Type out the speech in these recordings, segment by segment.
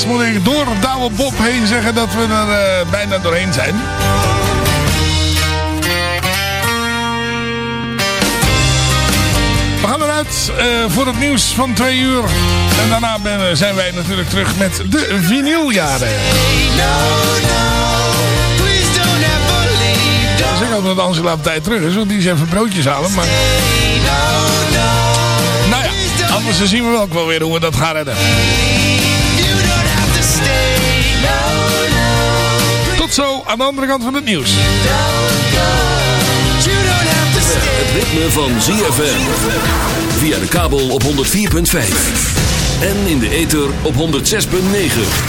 helaas moet ik door Douwe Bob heen zeggen dat we er uh, bijna doorheen zijn. We gaan eruit uh, voor het nieuws van twee uur. En daarna ben, zijn wij natuurlijk terug met de vinyljaren. Ik hoop dat Angela op tijd terug is, want die is even broodjes halen. Maar... Nou ja, anders zien we ook wel weer hoe we dat gaan redden. Tot zo aan de andere kant van het nieuws. Het ritme van ZFM. Via de kabel op 104.5. En in de ether op 106.9.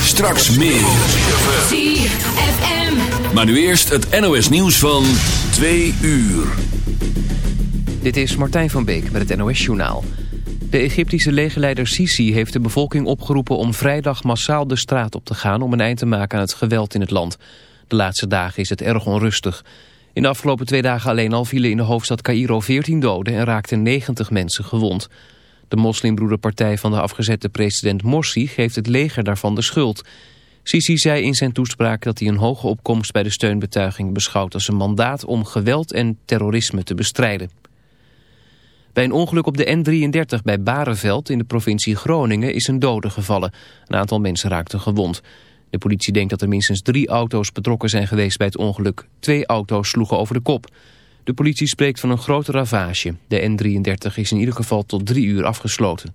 Straks meer. ZFM. Maar nu eerst het NOS nieuws van 2 uur. Dit is Martijn van Beek met het NOS Journaal. De Egyptische legerleider Sisi heeft de bevolking opgeroepen om vrijdag massaal de straat op te gaan... om een eind te maken aan het geweld in het land. De laatste dagen is het erg onrustig. In de afgelopen twee dagen alleen al vielen in de hoofdstad Cairo 14 doden... en raakten 90 mensen gewond. De moslimbroederpartij van de afgezette president Morsi geeft het leger daarvan de schuld. Sisi zei in zijn toespraak dat hij een hoge opkomst bij de steunbetuiging beschouwt... als een mandaat om geweld en terrorisme te bestrijden. Bij een ongeluk op de N33 bij Bareveld in de provincie Groningen is een dode gevallen. Een aantal mensen raakten gewond. De politie denkt dat er minstens drie auto's betrokken zijn geweest bij het ongeluk. Twee auto's sloegen over de kop. De politie spreekt van een grote ravage. De N33 is in ieder geval tot drie uur afgesloten.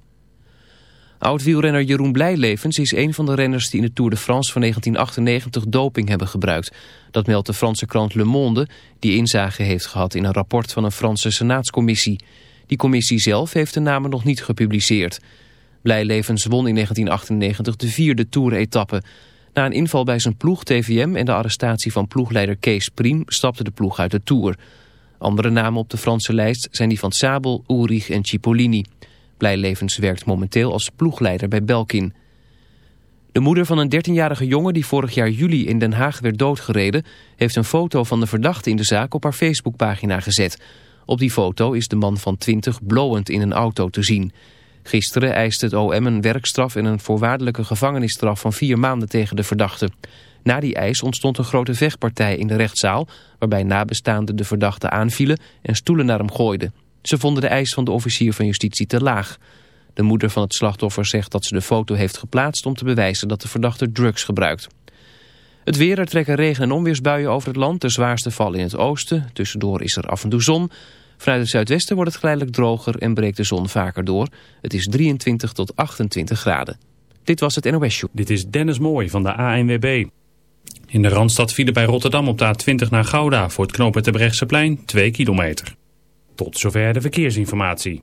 Oud-wielrenner Jeroen Blijlevens is een van de renners die in de Tour de France van 1998 doping hebben gebruikt. Dat meldt de Franse krant Le Monde, die inzage heeft gehad in een rapport van een Franse senaatscommissie. Die commissie zelf heeft de namen nog niet gepubliceerd. Blijlevens won in 1998 de vierde Tour-etappe. Na een inval bij zijn ploeg TVM en de arrestatie van ploegleider Kees Priem stapte de ploeg uit de Tour. Andere namen op de Franse lijst zijn die van Sabel, Ulrich en Cipollini. Blijlevens werkt momenteel als ploegleider bij Belkin. De moeder van een 13-jarige jongen die vorig jaar juli in Den Haag werd doodgereden... heeft een foto van de verdachte in de zaak op haar Facebookpagina gezet. Op die foto is de man van 20 blowend in een auto te zien... Gisteren eiste het OM een werkstraf en een voorwaardelijke gevangenisstraf van vier maanden tegen de verdachte. Na die eis ontstond een grote vechtpartij in de rechtszaal... waarbij nabestaanden de verdachte aanvielen en stoelen naar hem gooiden. Ze vonden de eis van de officier van justitie te laag. De moeder van het slachtoffer zegt dat ze de foto heeft geplaatst... om te bewijzen dat de verdachte drugs gebruikt. Het weer, er trekken regen- en onweersbuien over het land. De zwaarste vallen in het oosten. Tussendoor is er af en toe zon... Vanuit het zuidwesten wordt het geleidelijk droger en breekt de zon vaker door. Het is 23 tot 28 graden. Dit was het NOS Show. Dit is Dennis Mooij van de ANWB. In de Randstad vielen bij Rotterdam op de A20 naar Gouda voor het knooppunt plein 2 kilometer. Tot zover de verkeersinformatie.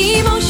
Emotion by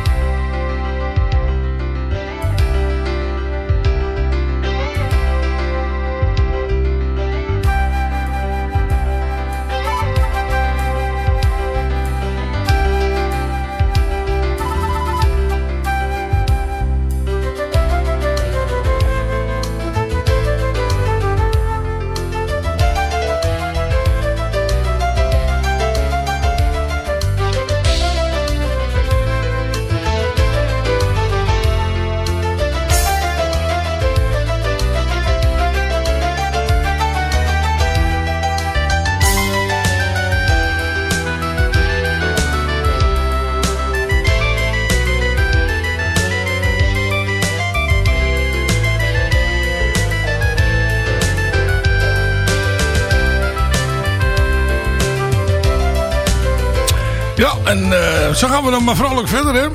Eh, zo gaan we dan maar vrolijk verder, hè.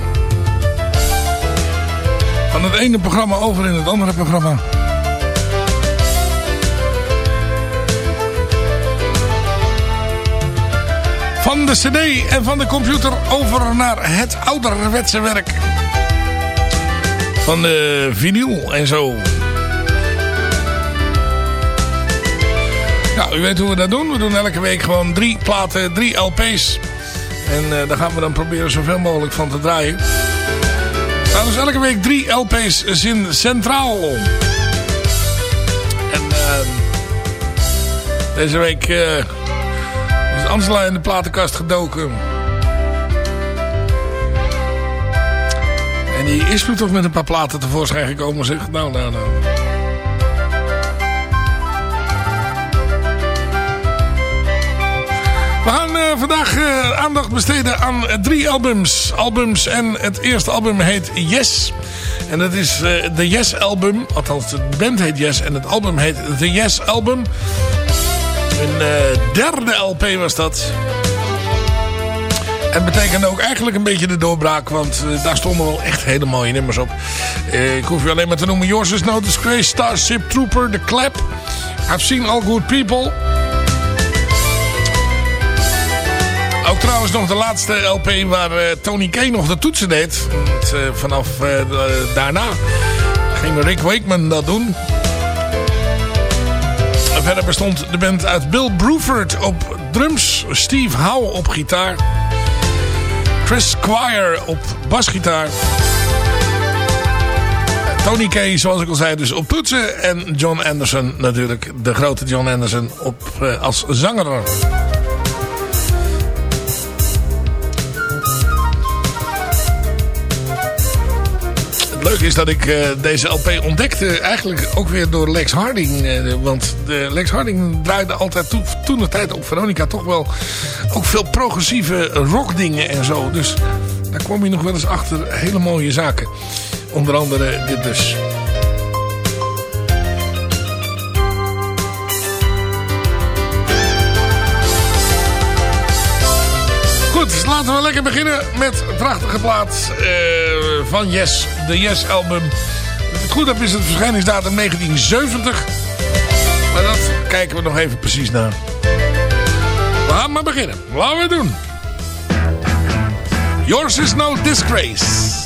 Van het ene programma over in het andere programma. Van de cd en van de computer over naar het ouderwetse werk. Van de vinyl en zo. Ja, u weet hoe we dat doen. We doen elke week gewoon drie platen, drie LP's. En eh, daar gaan we dan proberen zoveel mogelijk van te draaien. Nou, dus elke week drie LP's in centraal. En ehm, deze week eh, is Angela in de platenkast gedoken. En die is nu toch met een paar platen tevoorschijn gekomen, zeg. Nou, nou, nou. Vandaag eh, aandacht besteden aan eh, drie albums. Albums en het eerste album heet Yes. En dat is de Yes album. Althans, de band heet Yes en het album heet The Yes Album. Een derde LP was dat. En betekende ook eigenlijk een beetje de doorbraak. Want daar stonden wel echt hele mooie nummers op. ik hoef je alleen maar te noemen. Yours is No Disgrace, Starship Trooper, The Clap. I've Seen All Good People... Ook trouwens nog de laatste LP waar uh, Tony Kay nog de toetsen deed. Uh, vanaf uh, daarna ging Rick Wakeman dat doen. En verder bestond de band uit Bill Bruford op drums, Steve Howe op gitaar, Chris Squire op basgitaar, Tony Kay, zoals ik al zei, dus op toetsen en John Anderson natuurlijk, de grote John Anderson op, als zanger. Leuk is dat ik uh, deze LP ontdekte eigenlijk ook weer door Lex Harding. Uh, want Lex Harding draaide altijd to toen de tijd op Veronica toch wel ook veel progressieve rockdingen en zo. Dus daar kwam je nog wel eens achter hele mooie zaken. Onder andere dit dus. Goed, dus laten we lekker beginnen met prachtige plaat uh, van Yes, de Yes album. Als het goed heb is het verschijningsdatum 1970. Maar dat kijken we nog even precies naar. We gaan maar beginnen. Laten we het doen. Yours is no disgrace.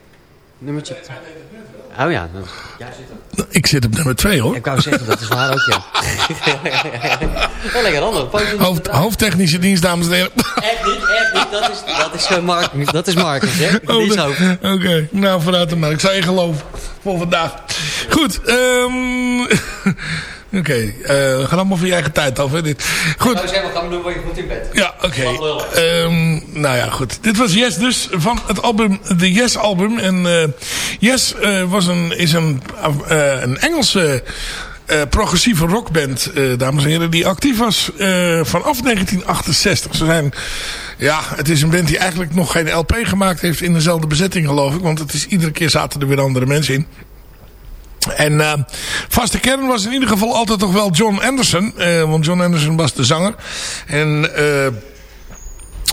Nummertje. Oh ja, dat, jij zit er. Ik zit op nummer 2 hoor. Ik wou zeggen, dat is waar ook, ja. Wel lekker ander. Hoofd, hoofdtechnische dienst, dames en heren. Echt niet, echt niet. Dat is, dat is, uh, Mark, dat is Marcus, hè? Oh. Oké, nou vooruit dan maar. Ik zou je geloven voor vandaag. Goed, ehm oké. eh, we gaan allemaal voor je eigen tijd af, hè, dit. Goed. Nou, zeg maar, gaan doen, word je goed in bed. Ja, oké. Wat lullig. Ehm, nou ja, goed. Dit was Yes dus, van het album, de Yes album. En eh, Yes eh, was een, is een, eh, een Engelse eh, progressieve rockband, eh, dames en heren, die actief was eh, vanaf 1968. Ze zijn, ja, het is een band die eigenlijk nog geen LP gemaakt heeft in dezelfde bezetting, geloof ik. Want het is, iedere keer zaten er weer andere mensen in. En uh, vaste kern was in ieder geval altijd toch wel John Anderson. Uh, want John Anderson was de zanger. En uh,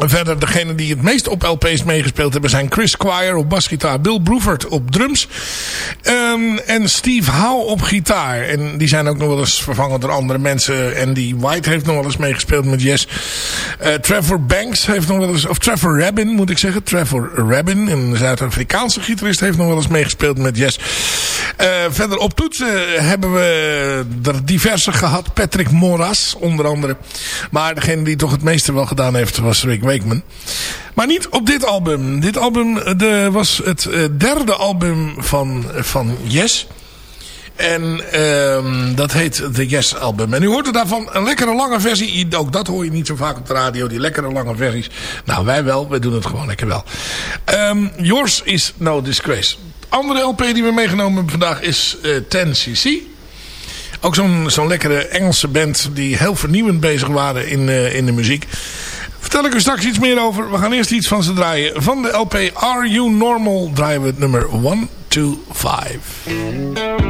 verder degene die het meest op LP's meegespeeld hebben zijn Chris Squire op basgitaar. Bill Bruford op drums. Um, en Steve Howe op gitaar. En die zijn ook nog wel eens vervangen door andere mensen. Andy White heeft nog wel eens meegespeeld met Yes. Uh, Trevor Banks heeft nog wel eens... Of Trevor Rabin moet ik zeggen. Trevor Rabin, een Zuid-Afrikaanse gitarist, heeft nog wel eens meegespeeld met Yes. Uh, verder op toetsen hebben we er diverse gehad. Patrick Moras onder andere. Maar degene die toch het meeste wel gedaan heeft was Rick Maar niet op dit album. Dit album de, was het uh, derde album van, van Yes. En um, dat heet The Yes Album. En u hoort er daarvan een lekkere lange versie. Ook dat hoor je niet zo vaak op de radio. Die lekkere lange versies. Nou, wij wel. Wij doen het gewoon lekker wel. Um, yours is No Disgrace. Andere LP die we meegenomen hebben vandaag is uh, 10cc. Ook zo'n zo'n lekkere Engelse band die heel vernieuwend bezig waren in, in de muziek. Vertel ik u straks iets meer over. We gaan eerst iets van ze draaien. Van de LP Are You Normal draaien we het nummer 125.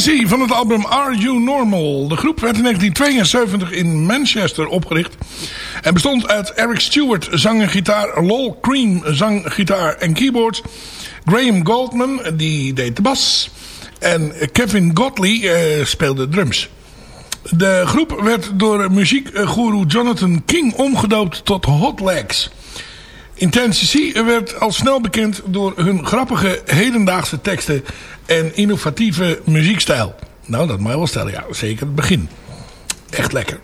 10cc van het album Are You Normal. De groep werd in 1972 in Manchester opgericht. En bestond uit Eric Stewart, zang en gitaar. Lol Cream, zang, gitaar en keyboards. Graham Goldman, die deed de bas. En Kevin Godley eh, speelde drums. De groep werd door muziekgoeroe Jonathan King omgedoopt tot Hot Legs. Intense C werd al snel bekend door hun grappige hedendaagse teksten en innovatieve muziekstijl. Nou, dat mag je wel stellen. Ja, zeker het begin. Echt lekker.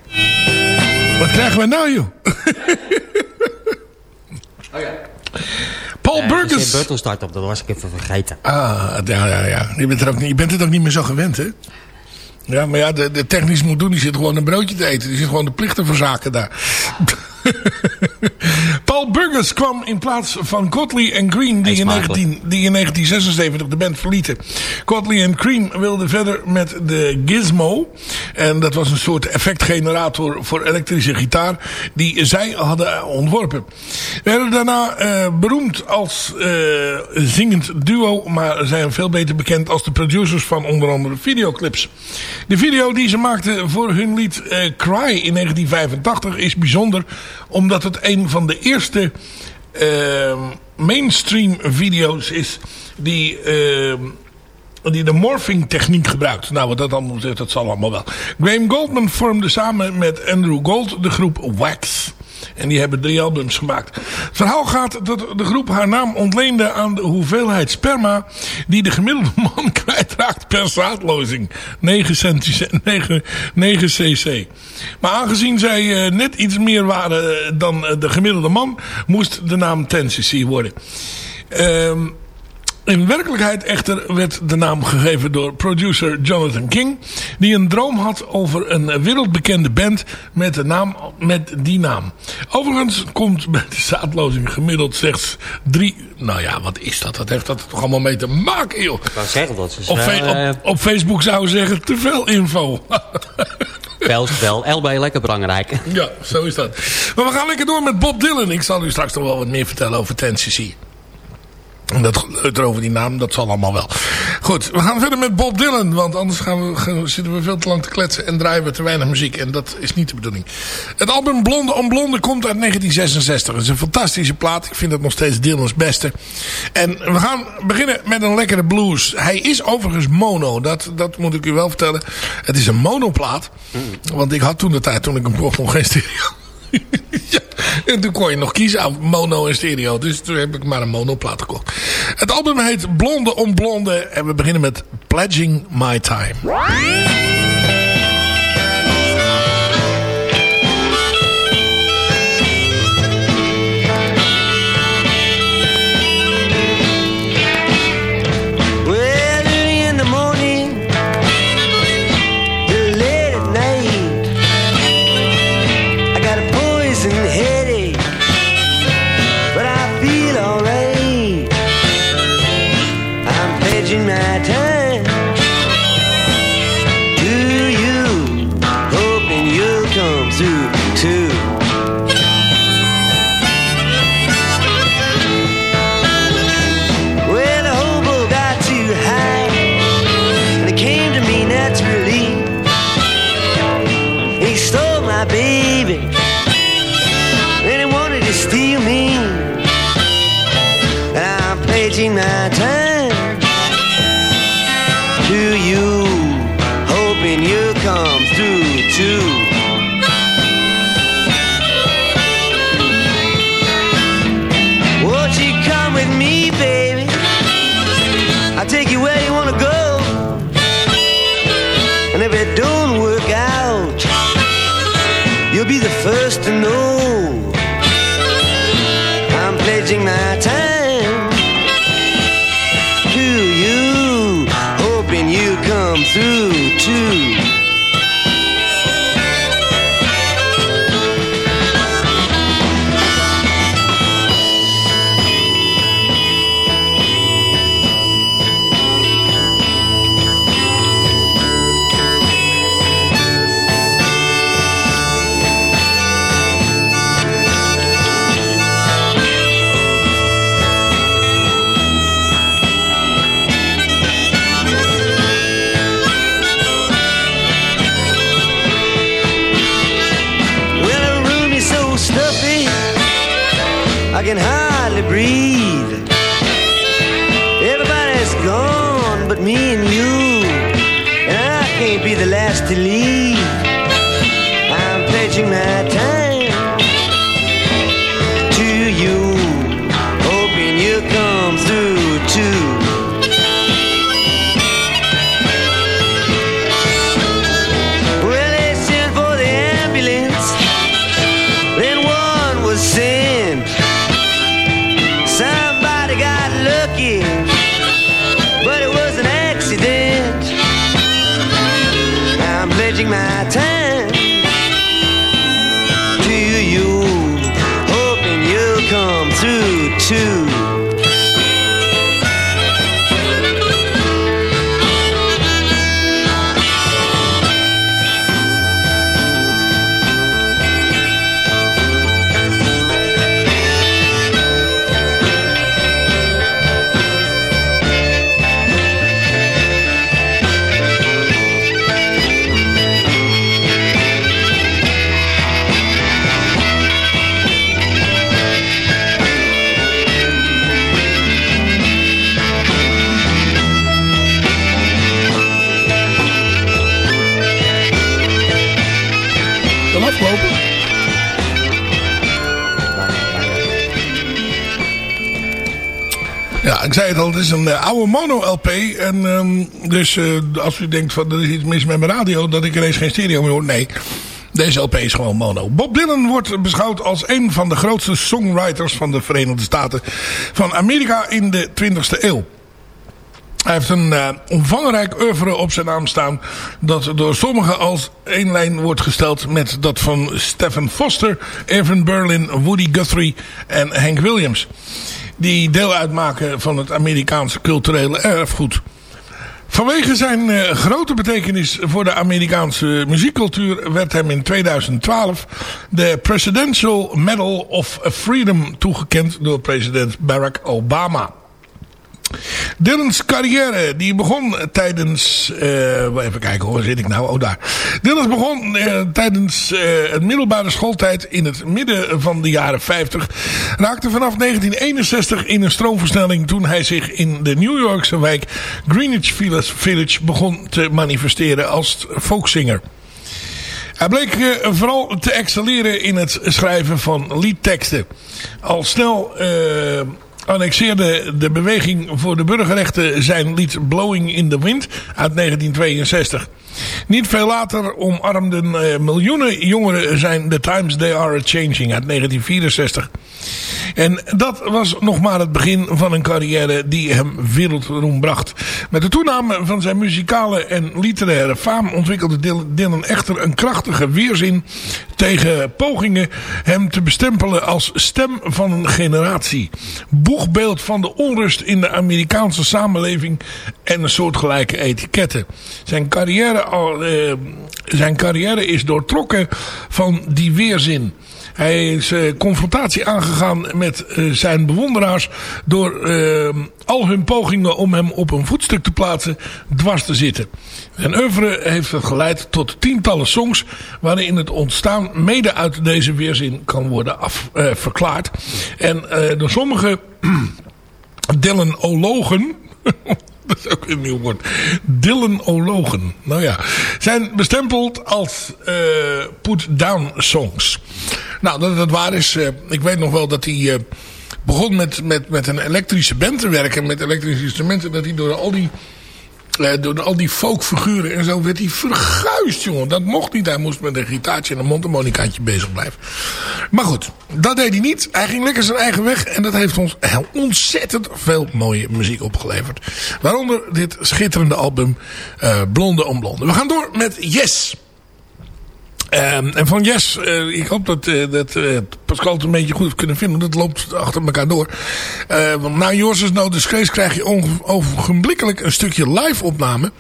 Wat krijgen we nou, joh? Oh ja. Paul Uh, Burgess. Burton start op, dat was ik even vergeten. Ah, ja, ja, ja. Je bent, er ook niet, je bent het ook niet meer zo gewend, hè? Ja, maar ja, de, de technisch moet doen, die zit gewoon een broodje te eten. Die zit gewoon de plichten verzaken daar. Paul Burgess kwam in plaats van Cotley en Green, die in, smakelijk. 19, die in 1976 de band verlieten. Cotley en Cream wilden verder met de Gizmo. En dat was een soort effectgenerator voor elektrische gitaar. Die zij hadden ontworpen. Werden daarna eh, beroemd als eh, zingend duo. Maar zijn veel beter bekend als de producers van onder andere videoclips. De video die ze maakten voor hun lied eh, Cry in 1985 is bijzonder. Omdat het een van de eerste eh, mainstream video's is die... eh, die de morphing techniek gebruikt. Nou, wat dat allemaal zegt, dat zal allemaal wel. Graham Goldman vormde samen met Andrew Gold de groep Wax. En die hebben drie albums gemaakt. Het verhaal gaat dat de groep haar naam ontleende aan de hoeveelheid sperma... die de gemiddelde man kwijtraakt per zaadlozing. 9, centi- 9, 9 cc. Maar aangezien zij eh, net iets meer waren dan eh, de gemiddelde man... moest de naam 10 cc worden. Ehm... In werkelijkheid echter werd de naam gegeven door producer Jonathan King. Die een droom had over een wereldbekende band met, de naam, met die naam. Overigens komt bij de zaadlozing gemiddeld slechts drie... Nou ja, wat is dat? Dat heeft dat toch allemaal mee te maken, joh. Ik wou zeggen, dat is Op, eh, op, op Facebook zou je zeggen, te veel info. wel, wel, LB lekker belangrijk. ja, zo is dat. Maar we gaan lekker door met Bob Dylan. Ik zal u straks nog wel wat meer vertellen over 10cc. En dat geleuter over die naam, dat zal allemaal wel. Goed, we gaan verder met Bob Dylan. Want anders gaan we, gaan- zitten we veel te lang te kletsen en draaien we te weinig muziek. En dat is niet de bedoeling. Het album Blonde om Blonde komt uit 1966. Het is een fantastische plaat. Ik vind het nog steeds Dylan's beste. En we gaan beginnen met een lekkere blues. Hij is overigens mono. Dat, dat moet ik u wel vertellen. Het is een monoplaat. Want ik had toen de tijd, toen ik hem kocht, nog geen stereo. ja, en toen kon je nog kiezen aan mono en stereo. Dus toen heb ik maar een monoplaat gekocht. Het album heet Blonde om Blonde. En we beginnen met Pledging My Time. Take you is een eh, oude mono-LP. En ehm, dus eh, als u denkt van er is iets mis met mijn radio, dat ik ineens geen stereo meer hoor. Nee, deze LP is gewoon mono. Bob Dylan wordt beschouwd als een van de grootste songwriters van de Verenigde Staten van Amerika in de 20e eeuw. Hij heeft een eh, omvangrijk oeuvre op zijn naam staan. Dat door sommigen als één lijn wordt gesteld met dat van Stephen Foster, Evan Berlin, Woody Guthrie en Hank Williams. Die deel uitmaken van het Amerikaanse culturele erfgoed. Vanwege zijn eh, grote betekenis voor de Amerikaanse muziekcultuur werd hem in 2012 de Presidential Medal of Freedom toegekend door president Barack Obama. Dylan's carrière die begon tijdens... eh, even kijken, waar zit ik nou? Oh, daar. Dylan begon eh, tijdens eh, het middelbare schooltijd in het midden van de jaren 50. Raakte vanaf 1961 in een stroomversnelling toen hij zich in de New Yorkse wijk Greenwich Village begon te manifesteren als folkzanger. Hij bleek vooral te excelleren in het schrijven van liedteksten. Al snel annexeerde de beweging voor de burgerrechten zijn lied Blowing in the Wind uit 1962. Niet veel later omarmden eh, miljoenen jongeren zijn The Times They Are A-Changing uit 1964. En dat was nog maar het begin van een carrière die hem wereldroem bracht. Met de toename van zijn muzikale en literaire faam ontwikkelde Dylan- echter een krachtige weerzin tegen pogingen hem te bestempelen als stem van een generatie. Boegbeeld van de onrust in de Amerikaanse samenleving en een soortgelijke etiketten. Zijn carrière, eh, zijn carrière is doortrokken van die weerzin. Hij is eh, confrontatie aangegaan met eh, zijn bewonderaars door eh, al hun pogingen om hem op een voetstuk te plaatsen dwars te zitten. Zijn oeuvre heeft geleid tot tientallen songs waarin het ontstaan mede uit deze weerzin kan worden verklaard. En door sommige Dylanologen... Dat is ook een nieuw woord. Dylanologen. Nou ja. Zijn bestempeld als eh put-down songs. Nou, dat het waar is. eh, ik weet nog wel dat hij eh, begon met, met, met een elektrische band te werken. Met elektrische instrumenten. Dat hij door al die... eh, door al die folkfiguren en zo werd hij verguisd, jongen. Dat mocht niet. Hij moest met een gitaartje en een mondharmonicaatje bezig blijven. Maar goed, dat deed hij niet. Hij ging lekker zijn eigen weg. En dat heeft ons heel ontzettend veel mooie muziek opgeleverd. Waaronder dit schitterende album eh, Blonde om Blonde. We gaan door met Yes. Ehm, en van Yes, eh, ik hoop dat, eh, dat eh, Pascal het een beetje goed heeft kunnen vinden. Dat loopt achter elkaar door. Want na Yours No Disgrace krijg je ogenblikkelijk een stukje live opname.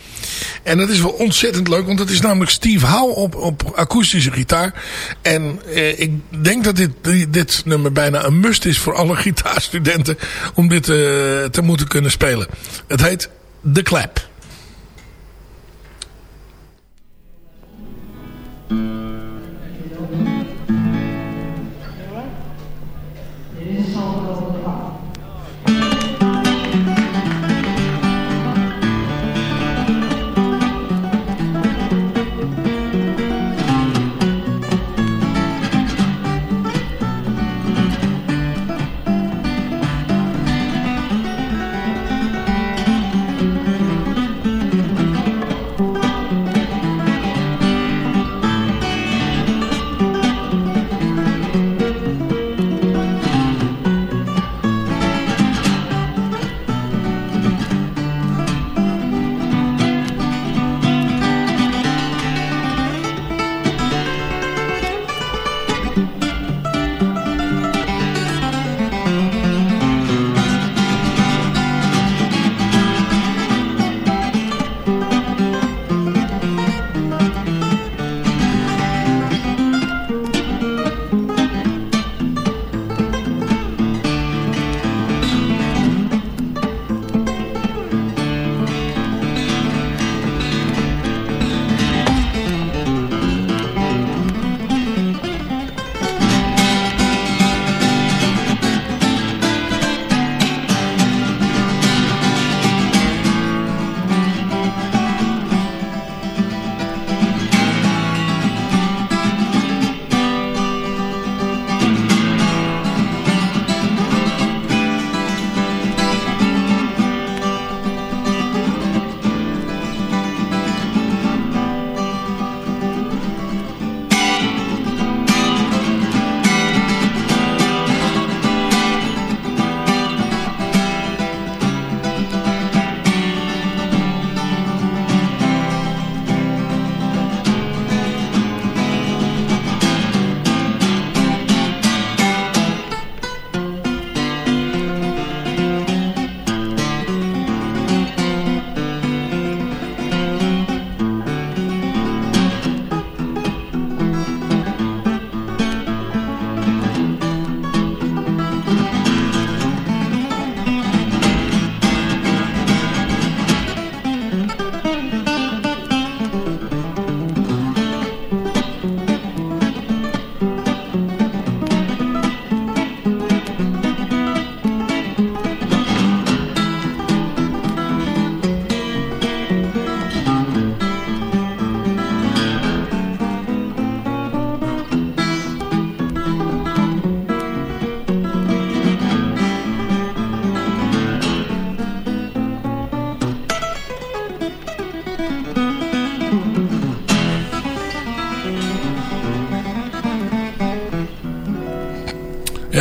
En dat is wel ontzettend leuk. Want dat is namelijk Steve Howe op, op akoestische gitaar. En ik denk dat dit, dit nummer bijna een must is voor alle gitaarstudenten. Om dit te moeten kunnen spelen. Het heet The Clap.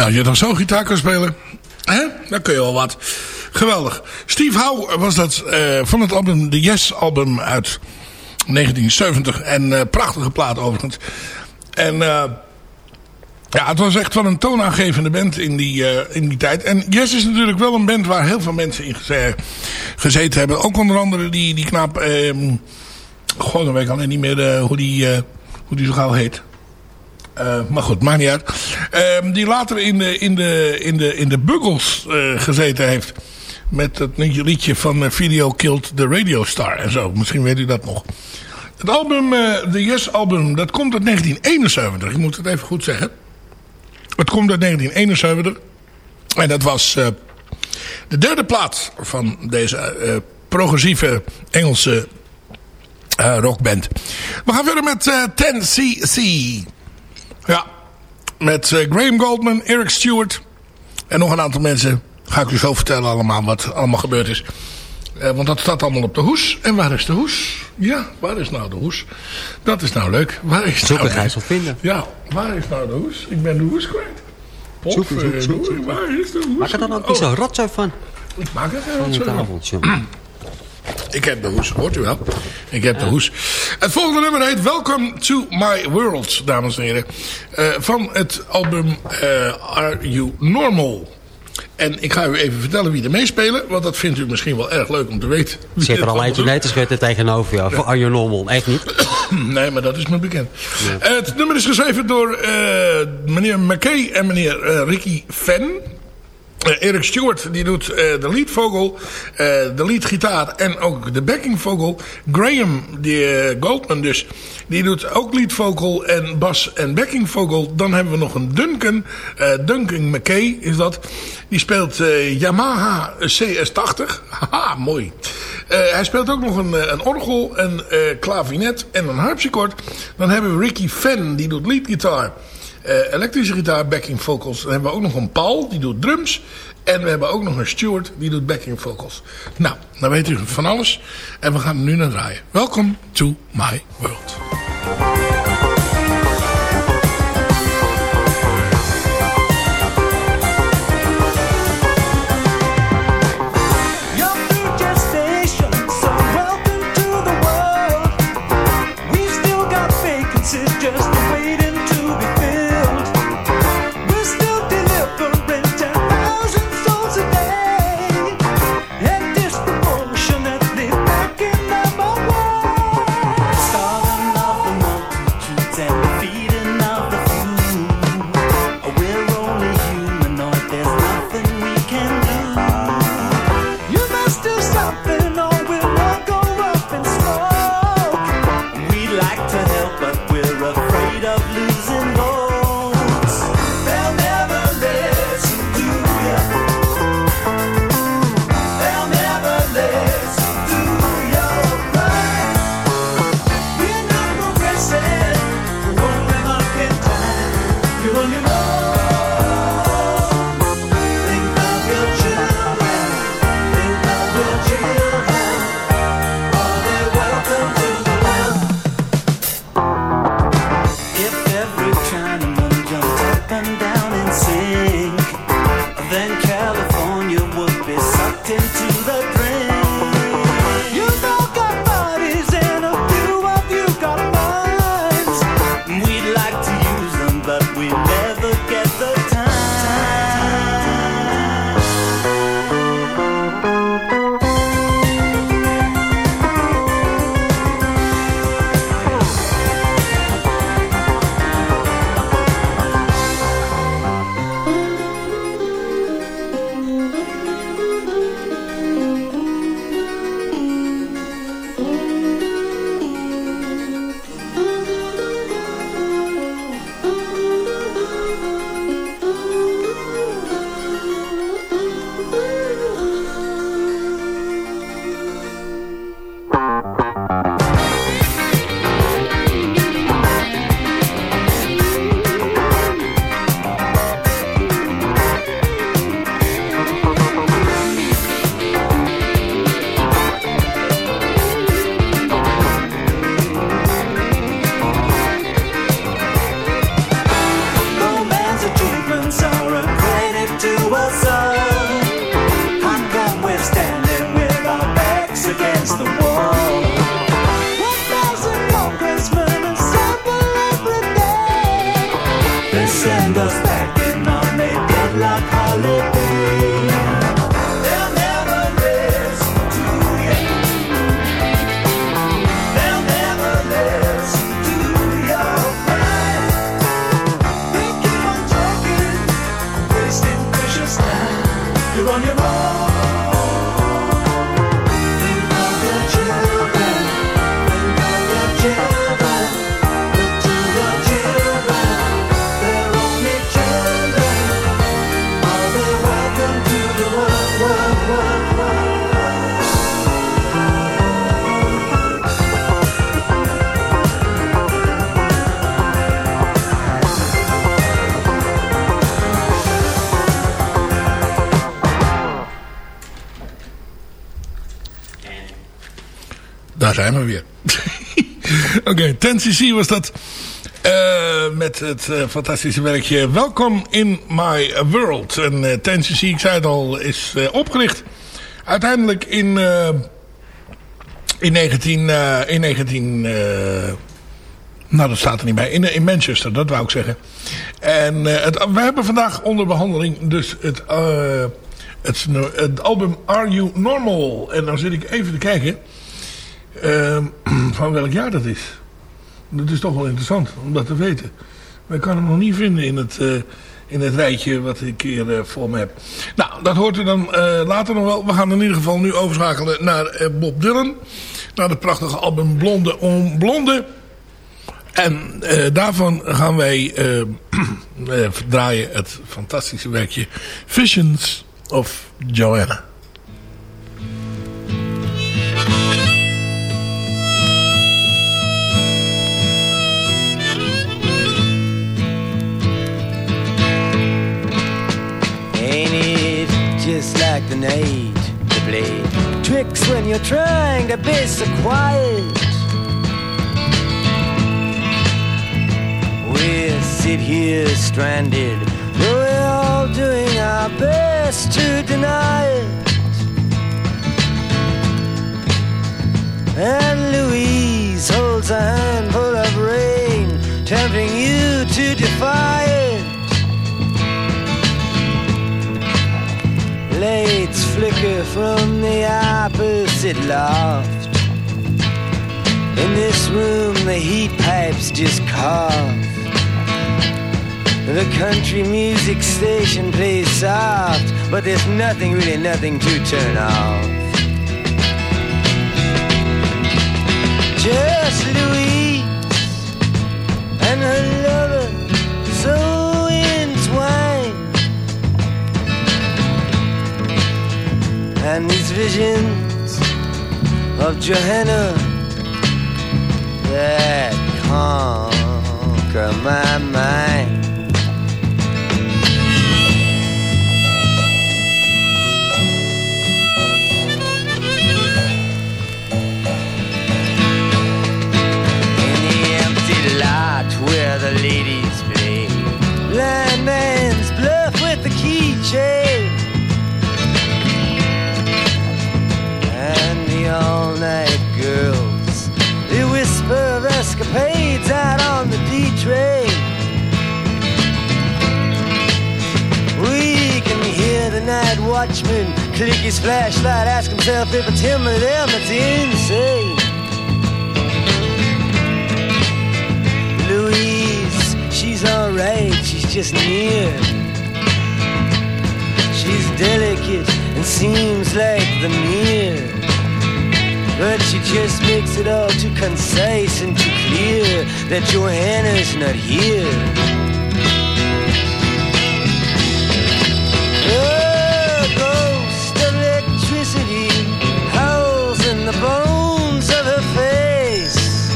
Als je dan zo gitaar kan spelen, hè, dan kun je wel wat. Geweldig. Steve Howe was dat eh, van het album, de Yes album uit 1970. En eh, prachtige plaat overigens. En eh, ja, het was echt wel een toonaangevende band in die, in die tijd. En Yes is natuurlijk wel een band waar heel veel mensen in geze- gezeten hebben. Ook onder andere die, die knaap... ehm goh, dan weet ik alleen niet meer hoe, die, hoe die zo gauw heet. Eh, maar goed, maakt niet uit. Ehm, die later in de, in de, in de, in de Buggles eh, gezeten heeft. Met het liedje van eh, Video Killed the Radio Star en zo. Misschien weet u dat nog. Het album, de Yes album, dat komt uit 1971. Ik moet het even goed zeggen. Het komt uit 1971. En dat was de derde plaat van deze progressieve Engelse rockband. We gaan verder met eh 10cc. Ja, met eh, Graham Goldman, Eric Stewart en nog een aantal mensen. Ga ik u zo vertellen allemaal wat allemaal gebeurd is. Eh, want dat staat allemaal op de hoes. En waar is de hoes? Ja, waar is nou de hoes? Dat is nou leuk. Waar is Zoeken, nou... Vinden. Ja, waar is nou de hoes? Ik ben de hoes kwijt. Zoeken, zoeken, zoeken, Potverdorie, Waar is de hoes? Maak er dan ook niet Oh, van. Ik maak er geen rotzooi van. Ik heb de hoes, hoort u wel? Ik heb de hoes. Het volgende nummer heet Welcome to My World, dames en heren. Eh, van het album eh, Are You Normal? En ik ga u even vertellen wie er meespelen, want dat vindt u misschien wel erg leuk om te weten. Zit er al te schutten tegenover jou. Voor Arjen Normal. Echt niet. Nee, maar dat is me bekend. Het nummer is geschreven door eh, meneer McKay en meneer Ricky Fenn. Eh, Eric Stewart die doet eh, de leadvogel, eh, de leadgitaar en ook de backingvogel. Graham die, Goldman dus, die doet ook leadvogel en bas en backingvogel. Dan hebben we nog een Duncan, Duncan McKay is dat. Die speelt Yamaha CS80. Haha, mooi. Hij speelt ook nog een, een orgel, een eh, klavinet en een harpsichord. Dan hebben we Ricky Fenn, die doet leadgitaar. Eh, elektrische gitaar, backing vocals. Dan hebben we ook nog een Paul, die doet drums. En we hebben ook nog een Stuart, die doet backing vocals. Nou, dan weet u van alles. En we gaan nu naar draaien. Welcome to my world. Daar zijn we weer. Oké, 10cc was dat. Eh, met het eh, fantastische werkje Welcome in My World. En eh 10cc, ik zei het al, is opgericht. Uiteindelijk in, in 19... eh, in 19 eh, nou, dat staat er niet bij. In, in Manchester, dat wou ik zeggen. En we hebben vandaag onder behandeling dus het, het, het album Are You Normal? En dan zit ik even te kijken eh, van welk jaar dat is. Dat is toch wel interessant om dat te weten. Maar ik kan hem nog niet vinden in het, eh, in het rijtje wat ik hier eh, voor me heb. Nou, dat hoort u dan eh, later nog wel. We gaan in ieder geval nu overschakelen naar Bob Dylan. Naar het prachtige album Blonde om Blonde. En daarvan gaan wij draaien het fantastische werkje Visions of Joanna. Just like the night to play tricks when you're trying to be so quiet? We sit here stranded, though we're all doing our best to deny it. And Louise holds a handful of rain, tempting you to defy it. Lights flicker from the opposite loft. In this room, the heat pipes just cough. The country music station plays soft, but there's nothing, really nothing to turn off. Just Louise and these visions of Johanna that conquer my mind. In the empty lot where the ladies play, blind man's all-night girls. They whisper of escapades out on the D train. We can hear the night watchman click his flashlight, ask himself if it's him or them that's insane. Louise, she's alright, she's just near. She's delicate and seems like the mirror. But she just makes it all too concise and too clear that Johanna's not here. Ghost electricity howls in the bones of her face.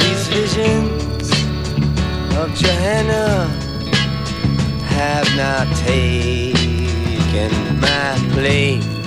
These visions of Johanna have not taken my place.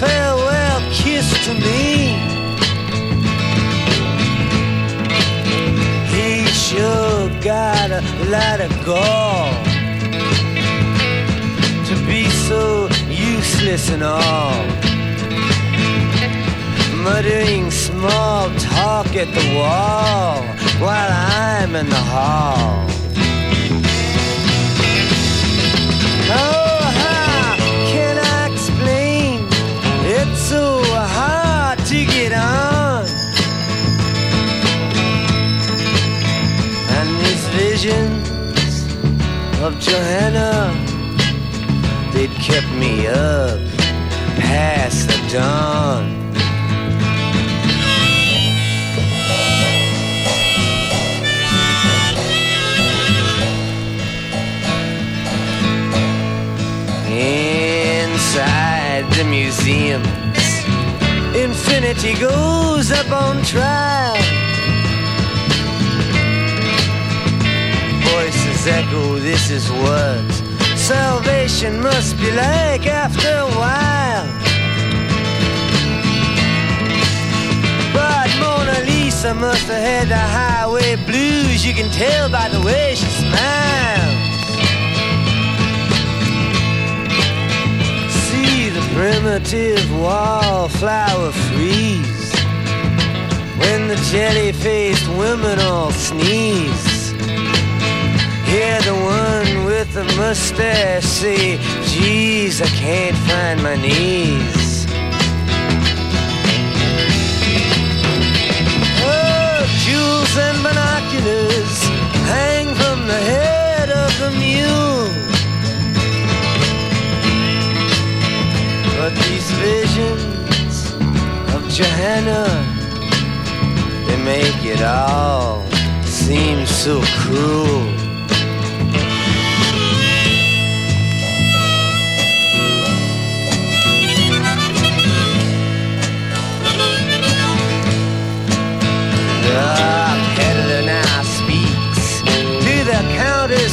Farewell kiss to me. He sure got a lot of gall to be so useless and all. Muttering small talk at the wall while I'm in the hall. Visions of Johanna. They'd kept me up past the dawn. Inside the museums, infinity goes up on trial. Echo, this is what salvation must be like after a while. But Mona Lisa must have had the highway blues, you can tell by the way she smiles. See the primitive wallflower freeze when the jelly-faced women all sneeze. Hear the one with the mustache say, Geez, I can't find my knees. Oh, jewels and binoculars hang from the head of the mule. But these visions of Johanna, they make it all seem so cruel.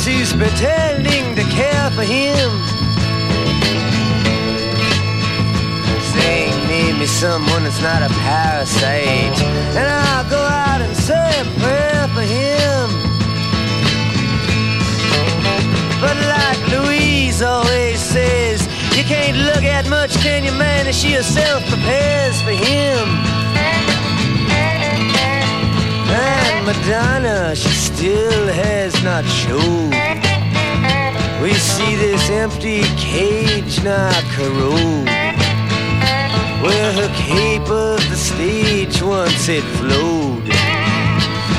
Who's pretending to care for him. Saying, name me someone that's not a parasite, and I'll go out and say a prayer for him. But like Louise always says, you can't look at much, can you, man? And she herself prepares for him. Madonna, she still has not showed. We see this empty cage now corrode. Where her cape of the stage once it flowed.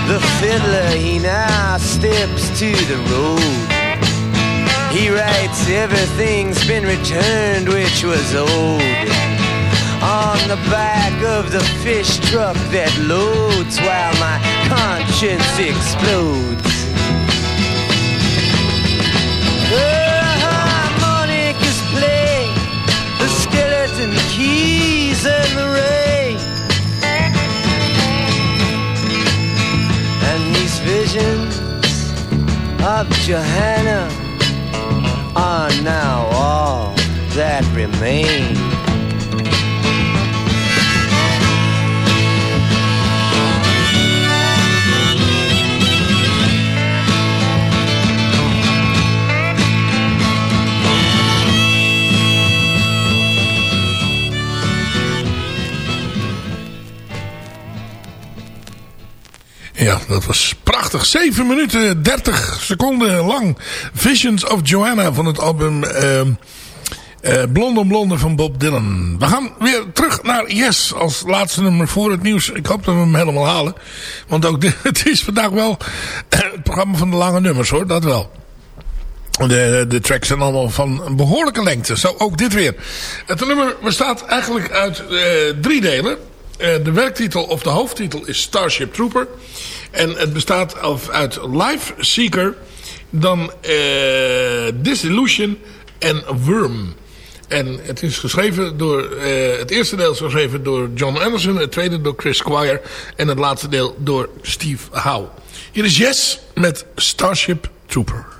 The fiddler, he now steps to the road. He writes everything's been returned which was old on the back of the fish truck that loads while my conscience explodes. The harmonicas play, the skeleton keys and the rain. And these visions of Johanna are now all that remain. Ja, dat was prachtig. 7 minuten 30 seconden lang. Visions of Joanna van het album eh, Blonde Blonde van Bob Dylan. We gaan weer terug naar Yes als laatste nummer voor het nieuws. Ik hoop dat we hem helemaal halen. Want ook dit, het is vandaag wel het programma van de lange nummers hoor, dat wel. De, de tracks zijn allemaal van een behoorlijke lengte. Zo ook dit weer. Het nummer bestaat eigenlijk uit eh, drie delen. Eh, de werktitel of de hoofdtitel is Starship Trooper. En het bestaat uit Life Seeker, dan eh, Disillusion en Worm. En het is geschreven door, eh, het eerste deel is geschreven door John Anderson, het tweede door Chris Squire en het laatste deel door Steve Howe. Hier is Yes met Starship Trooper.